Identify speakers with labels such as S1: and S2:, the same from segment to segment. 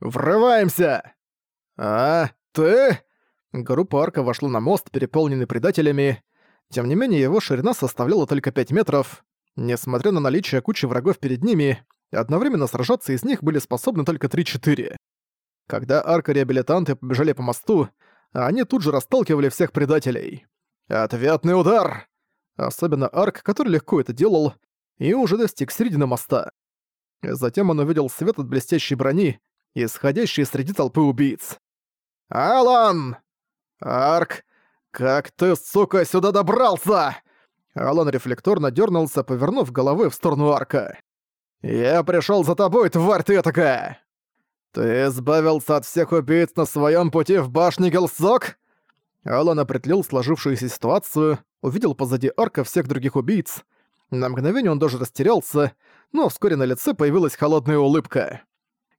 S1: «Врываемся!» «А, ты?» Группа арка вошла на мост, переполненный предателями. Тем не менее, его ширина составляла только 5 метров. Несмотря на наличие кучи врагов перед ними, одновременно сражаться из них были способны только 3-4. Когда арка-реабилитанты побежали по мосту, они тут же расталкивали всех предателей. «Ответный удар!» Особенно арк, который легко это делал, и уже достиг середины моста. Затем он увидел свет от блестящей брони, исходящий среди толпы убийц. «Алан! Арк, как ты, сука, сюда добрался?» Алан рефлекторно дернулся, повернув головой в сторону арка. «Я пришел за тобой, тварь ты такая!» «Ты избавился от всех убийц на своем пути в башне Гелсок?» Алан определил сложившуюся ситуацию, увидел позади арка всех других убийц. На мгновение он даже растерялся, но вскоре на лице появилась холодная улыбка.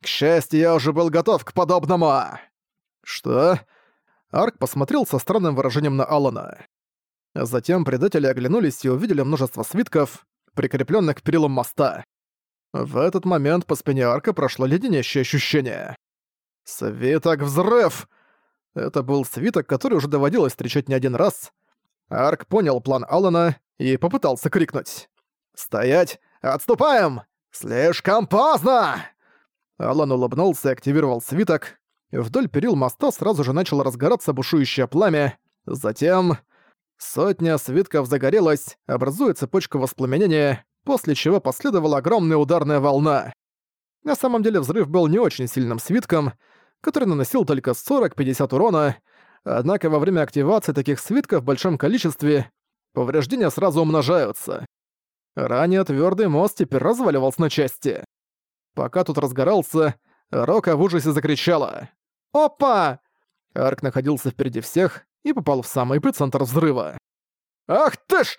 S1: «К счастью, я уже был готов к подобному!» «Что?» Арк посмотрел со странным выражением на Алана. Затем предатели оглянулись и увидели множество свитков, прикрепленных к перилам моста. В этот момент по спине Арка прошло леденящее ощущение. «Свиток взрыв!» Это был свиток, который уже доводилось встречать не один раз. Арк понял план Алана и попытался крикнуть. «Стоять! Отступаем! Слишком поздно!» Алан улыбнулся и активировал свиток. Вдоль перил моста сразу же начало разгораться бушующее пламя. Затем... Сотня свитков загорелась, образуя цепочку воспламенения, после чего последовала огромная ударная волна. На самом деле взрыв был не очень сильным свитком, который наносил только 40-50 урона, однако во время активации таких свитков в большом количестве повреждения сразу умножаются. Ранее твердый мост теперь разваливался на части. Пока тут разгорался, Рока в ужасе закричала. «Опа!» Арк находился впереди всех и попал в самый эпицентр взрыва. «Ах ты ж!»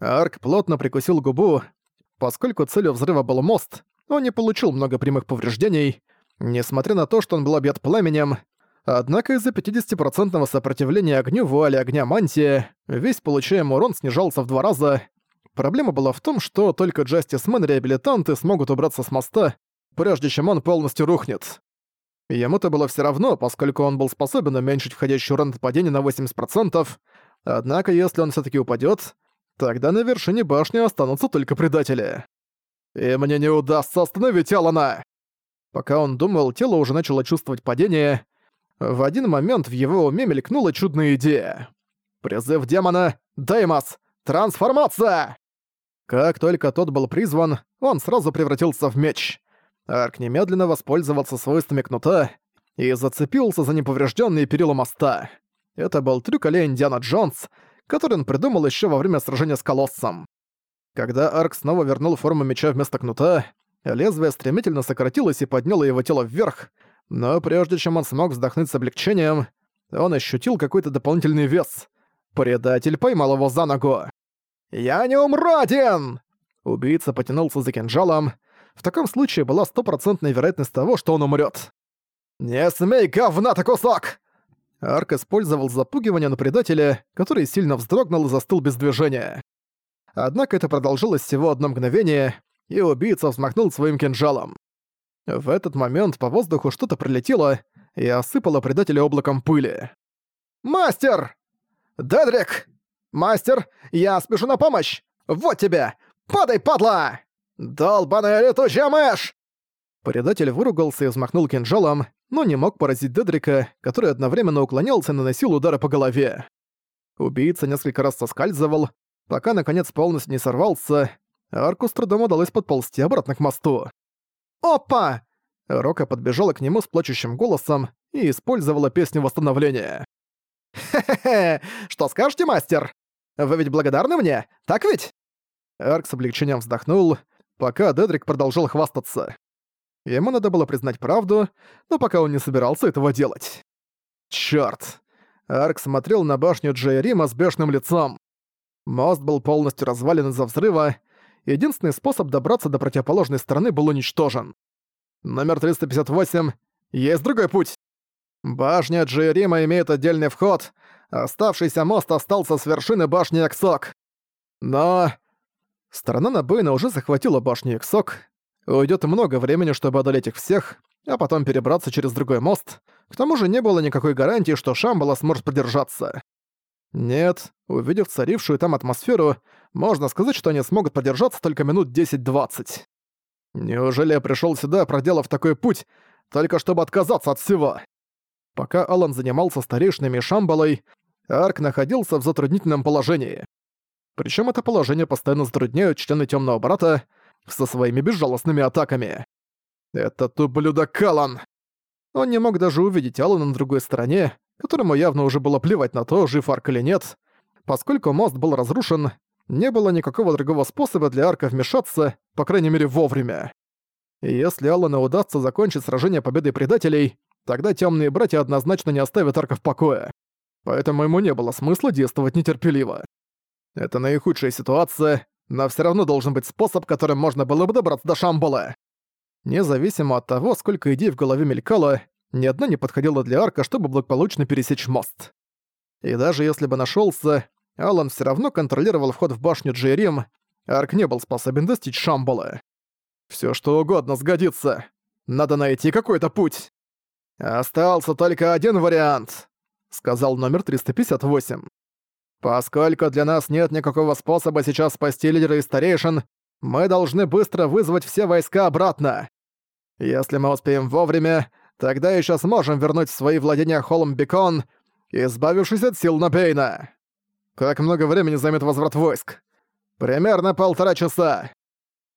S1: Арк плотно прикусил губу. Поскольку целью взрыва был мост, он не получил много прямых повреждений, несмотря на то, что он был объят пламенем, Однако из-за 50% сопротивления огню вуали огня мантия, весь получаемый урон снижался в два раза. Проблема была в том, что только Джастисмен и реабилитанты смогут убраться с моста, прежде чем он полностью рухнет. Ему-то было все равно, поскольку он был способен уменьшить входящий урон от падения на 80%, однако если он все таки упадет, тогда на вершине башни останутся только предатели. И мне не удастся остановить Алана! Пока он думал, тело уже начало чувствовать падение, в один момент в его уме мелькнула чудная идея. «Призыв демона! Деймос! Трансформация!» Как только тот был призван, он сразу превратился в меч. Арк немедленно воспользовался свойствами кнута и зацепился за неповрежденные перила моста. Это был трюк а Индиана Джонс, который он придумал еще во время сражения с Колоссом. Когда Арк снова вернул форму меча вместо кнута, лезвие стремительно сократилось и подняло его тело вверх, но прежде чем он смог вздохнуть с облегчением, он ощутил какой-то дополнительный вес. Предатель поймал его за ногу. «Я не умру один!» Убийца потянулся за кинжалом. В таком случае была стопроцентная вероятность того, что он умрет. «Не смей, говна-то кусок!» Арк использовал запугивание на предателя, который сильно вздрогнул и застыл без движения. Однако это продолжилось всего одно мгновение, и убийца взмахнул своим кинжалом. В этот момент по воздуху что-то прилетело и осыпало предателя облаком пыли. «Мастер! Дедрик! Мастер, я спешу на помощь! Вот тебе! Падай, падла! Долбаная летучая мышь!» Предатель выругался и взмахнул кинжалом, но не мог поразить Дедрика, который одновременно уклонялся и наносил удары по голове. Убийца несколько раз соскальзывал, пока наконец полностью не сорвался, а арку с трудом удалось подползти обратно к мосту. «Опа!» Рока подбежала к нему с плачущим голосом и использовала песню восстановления. «Хе-хе-хе! Что скажете, мастер? Вы ведь благодарны мне, так ведь?» Арк с облегчением вздохнул, пока Дедрик продолжал хвастаться. Ему надо было признать правду, но пока он не собирался этого делать. Чёрт! Арк смотрел на башню Джейрима с бешеным лицом. Мост был полностью развален из-за взрыва, единственный способ добраться до противоположной стороны был уничтожен. Номер 358. Есть другой путь. Башня Джейрима имеет отдельный вход, оставшийся мост остался с вершины башни Эксок. Но... Сторона Набейна уже захватила башню Эксок. Уйдет много времени, чтобы одолеть их всех, а потом перебраться через другой мост. К тому же не было никакой гарантии, что Шамбала сможет продержаться. Нет, увидев царившую там атмосферу, можно сказать, что они смогут продержаться только минут 10-20. Неужели я пришёл сюда, проделав такой путь, только чтобы отказаться от всего? Пока Алан занимался старейшинами Шамбалой, Арк находился в затруднительном положении. Причем это положение постоянно затрудняют члены Темного Брата со своими безжалостными атаками. Это ублюдок Алан! Он не мог даже увидеть Алана на другой стороне, которому явно уже было плевать на то, жив Арк или нет. Поскольку мост был разрушен, не было никакого другого способа для Арка вмешаться, по крайней мере вовремя. И если Аллану удастся закончить сражение победой предателей, тогда темные братья однозначно не оставят Арка в покое. Поэтому ему не было смысла действовать нетерпеливо. Это наихудшая ситуация, но все равно должен быть способ, которым можно было бы добраться до Шамбала. Независимо от того, сколько идей в голове мелькало, ни одна не подходила для арка, чтобы благополучно пересечь мост. И даже если бы нашелся, Алан все равно контролировал вход в башню Джейрим, арк не был способен достичь Шамбала. Все что угодно сгодится. Надо найти какой-то путь. «Остался только один вариант», — сказал номер 358. «Поскольку для нас нет никакого способа сейчас спасти лидера и старейшин, мы должны быстро вызвать все войска обратно. Если мы успеем вовремя, тогда еще сможем вернуть в свои владения Холм-Бекон, избавившись от сил Набейна. Как много времени займет возврат войск? Примерно полтора часа.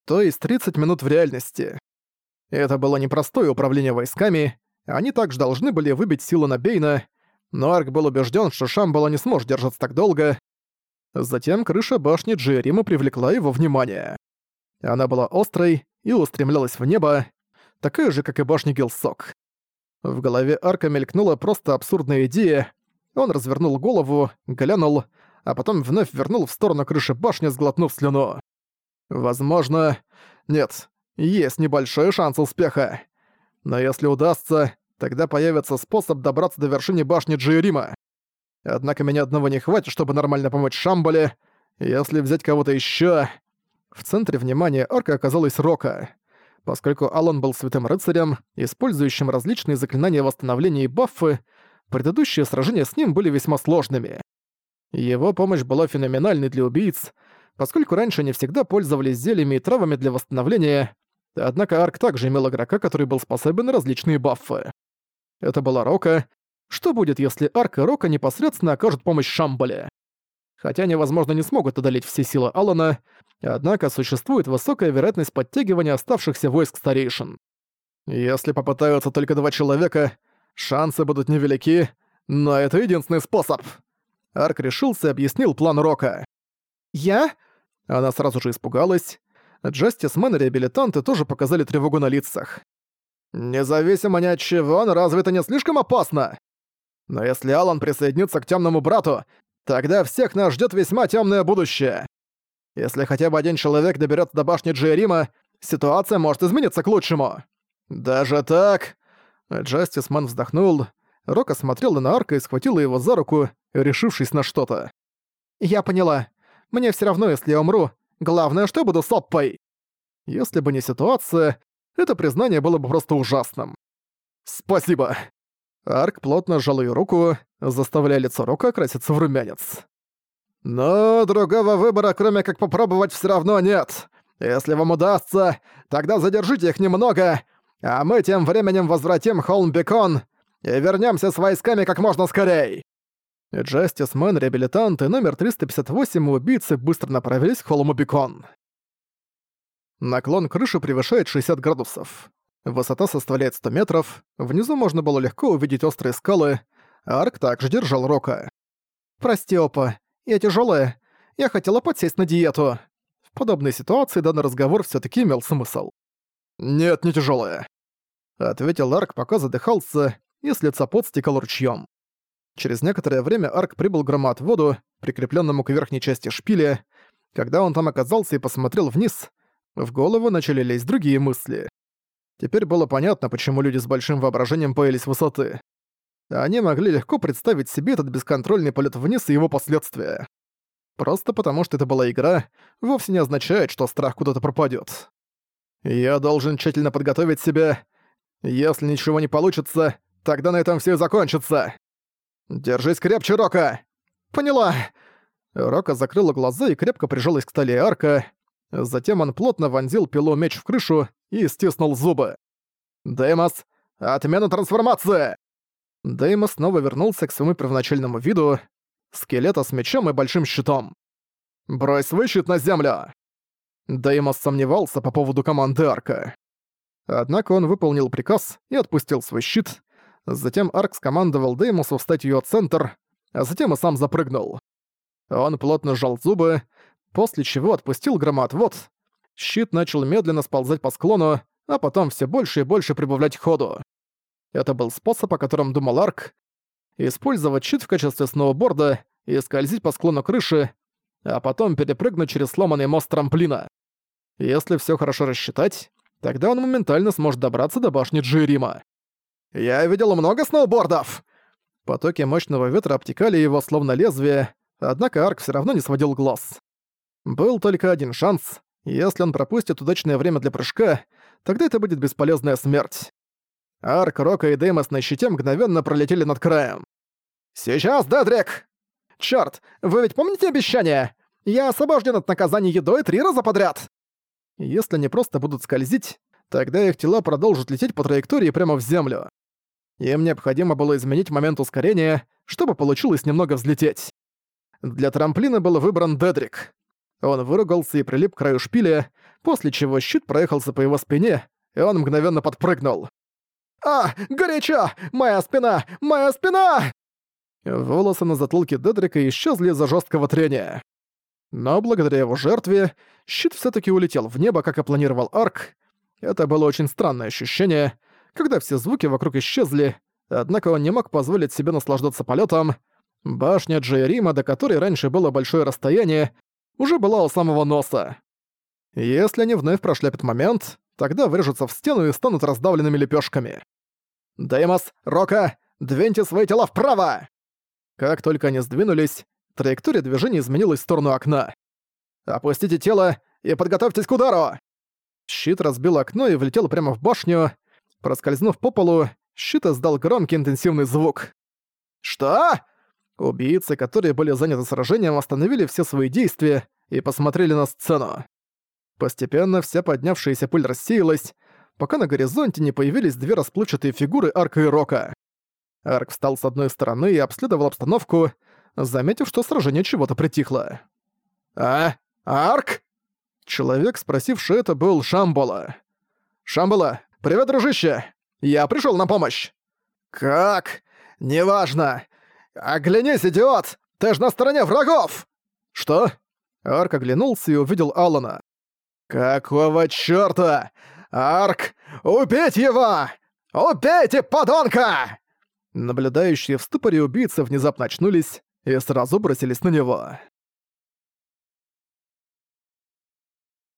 S1: То есть 30 минут в реальности. Это было непростое управление войсками, они также должны были выбить силу Набейна, но Арк был убежден, что Шамбала не сможет держаться так долго. Затем крыша башни Джирима привлекла его внимание. Она была острой и устремлялась в небо, такая же, как и башня Гилсок. В голове Арка мелькнула просто абсурдная идея. Он развернул голову, глянул, а потом вновь вернул в сторону крыши башни, сглотнув слюну. Возможно... Нет, есть небольшой шанс успеха. Но если удастся, тогда появится способ добраться до вершины башни Джирима. Однако меня одного не хватит, чтобы нормально помочь Шамбале. Если взять кого-то еще. В центре внимания арка оказалась Рока. Поскольку Алан был святым рыцарем, использующим различные заклинания восстановления и баффы, предыдущие сражения с ним были весьма сложными. Его помощь была феноменальной для убийц, поскольку раньше они всегда пользовались зельями и травами для восстановления, однако Арк также имел игрока, который был способен на различные баффы. Это была Рока. Что будет, если Арк и Рока непосредственно окажут помощь Шамбале? Хотя они, возможно, не смогут одолеть все силы Алана, однако существует высокая вероятность подтягивания оставшихся войск старейшин. Если попытаются только два человека, шансы будут невелики, но это единственный способ. Арк решился и объяснил план Рока. «Я?» Она сразу же испугалась. Джастисмен и реабилитанты тоже показали тревогу на лицах. «Независимо ни от чего, но разве это не слишком опасно? Но если Алан присоединится к темному брату, Тогда всех нас ждет весьма темное будущее. Если хотя бы один человек доберется до башни Джейрима, ситуация может измениться к лучшему. Даже так? Джастисман вздохнул. Рока смотрела на Арка и схватила его за руку, решившись на что-то. «Я поняла. Мне все равно, если я умру. Главное, что я буду соппой». Если бы не ситуация, это признание было бы просто ужасным. «Спасибо». Арк плотно сжал ее руку, заставляя лицо Рока окраситься в румянец. «Но другого выбора, кроме как попробовать, все равно нет. Если вам удастся, тогда задержите их немного, а мы тем временем возвратим Холм-Бекон и вернемся с войсками как можно скорей». Джастис Мэн, реабилитант и номер 358 убийцы быстро направились к Холму-Бекон. Наклон крыши превышает 60 градусов. Высота составляет 100 метров, внизу можно было легко увидеть острые скалы, Арк также держал Рока. «Прости, Опа, я тяжелая. Я хотела подсесть на диету». В подобной ситуации данный разговор все таки имел смысл. «Нет, не тяжелая, ответил Арк, пока задыхался, и с лица пот стекал ручьем. Через некоторое время Арк прибыл к громоотводу, прикрепленному к верхней части шпиля. Когда он там оказался и посмотрел вниз, в голову начали лезть другие мысли. Теперь было понятно, почему люди с большим воображением боялись высоты. Они могли легко представить себе этот бесконтрольный полет вниз и его последствия. Просто потому, что это была игра, вовсе не означает, что страх куда-то пропадет. Я должен тщательно подготовить себя. Если ничего не получится, тогда на этом все и закончится. Держись крепче, Рока! Поняла! Рока закрыла глаза и крепко прижалась к стали арка. Затем он плотно вонзил пилу меч в крышу и стиснул зубы. «Деймос, отмена трансформации!» Деймос снова вернулся к своему первоначальному виду, скелета с мечом и большим щитом. «Брось свой щит на землю!» Деймос сомневался по поводу команды Арка. Однако он выполнил приказ и отпустил свой щит. Затем Арк скомандовал Деймосу встать её центр, а затем и сам запрыгнул. Он плотно сжал зубы, после чего отпустил громоотвод. Щит начал медленно сползать по склону, а потом все больше и больше прибавлять ходу. Это был способ, о котором думал Арк. Использовать щит в качестве сноуборда и скользить по склону крыши, а потом перепрыгнуть через сломанный мост трамплина. Если все хорошо рассчитать, тогда он моментально сможет добраться до башни Джирима. «Я видел много сноубордов!» Потоки мощного ветра обтекали его словно лезвие, однако Арк все равно не сводил глаз. Был только один шанс. Если он пропустит удачное время для прыжка, тогда это будет бесполезная смерть. Арк, Рока и Деймос на щите мгновенно пролетели над краем. «Сейчас, Дедрик!» «Чёрт, вы ведь помните обещание? Я освобожден от наказания едой три раза подряд!» Если они просто будут скользить, тогда их тела продолжат лететь по траектории прямо в землю. Им необходимо было изменить момент ускорения, чтобы получилось немного взлететь. Для трамплина был выбран Дедрик. Он выругался и прилип к краю шпиля, после чего щит проехался по его спине, и он мгновенно подпрыгнул. «А, горячо! Моя спина! Моя спина!» Волосы на затылке Дедрика исчезли из-за жесткого трения. Но благодаря его жертве щит все таки улетел в небо, как и планировал Арк. Это было очень странное ощущение, когда все звуки вокруг исчезли, однако он не мог позволить себе наслаждаться полетом. Башня Джейрима, до которой раньше было большое расстояние, уже была у самого носа. Если они вновь прошляпят момент, тогда врежутся в стену и станут раздавленными лепешками. «Деймос, Рока, двиньте свои тела вправо!» Как только они сдвинулись, траектория движения изменилась в сторону окна. «Опустите тело и подготовьтесь к удару!» Щит разбил окно и влетел прямо в башню. Проскользнув по полу, щит издал громкий интенсивный звук. «Что?» Убийцы, которые были заняты сражением, остановили все свои действия и посмотрели на сцену. Постепенно вся поднявшаяся пыль рассеялась, пока на горизонте не появились две расплывчатые фигуры Арка и Рока. Арк встал с одной стороны и обследовал обстановку, заметив, что сражение чего-то притихло. «А? Арк?» Человек, спросивший это, был Шамбола. «Шамбола, привет, дружище! Я пришел на помощь!» «Как? Неважно! Оглянись, идиот! Ты ж на стороне врагов!» «Что?» Арк оглянулся и увидел Алана. «Какого чёрта? Арк, убить его! Убейте, подонка!» Наблюдающие в ступоре убийцы внезапно очнулись и сразу бросились на него.